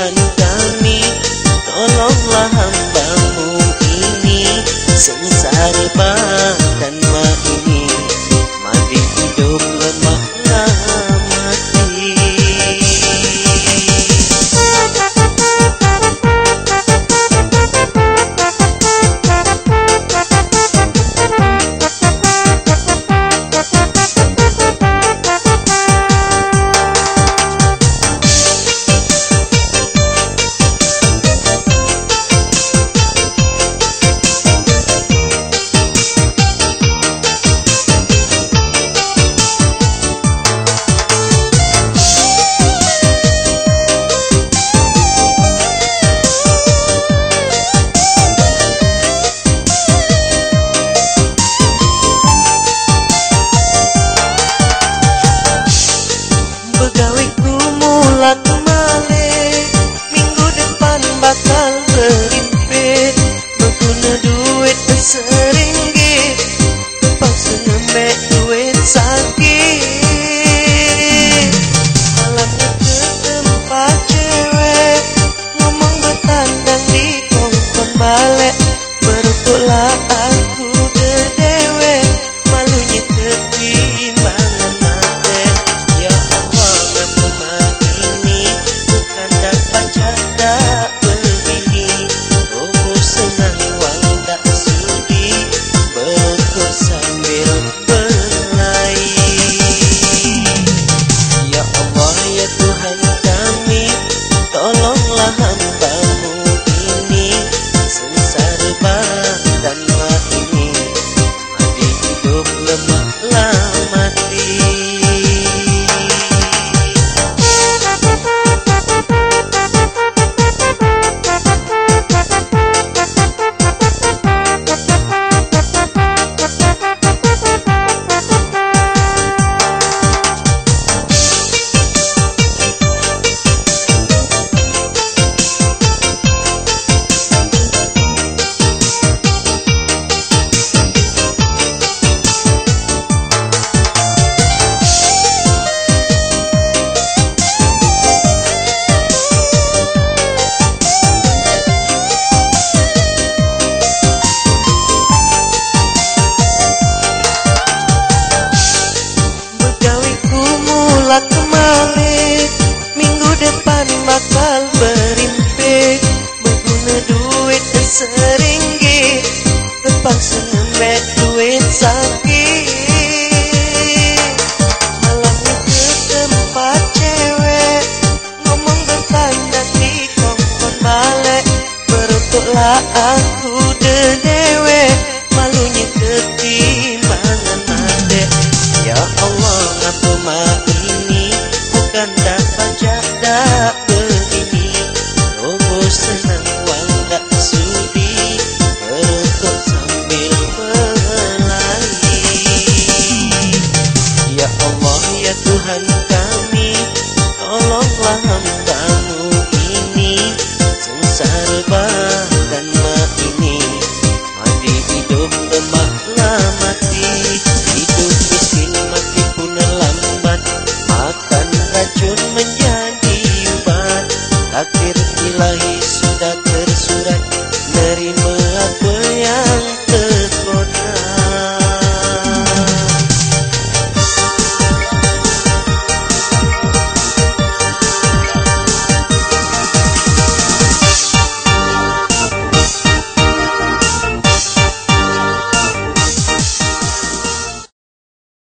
Tuhan dewe malunya ketimbangan mate. Ya Allah aku mah ini bukan tak pajak dak begini lobo senang wang dak sudi berkok sambil berlari. Ya Allah ya Tuhan Rainbow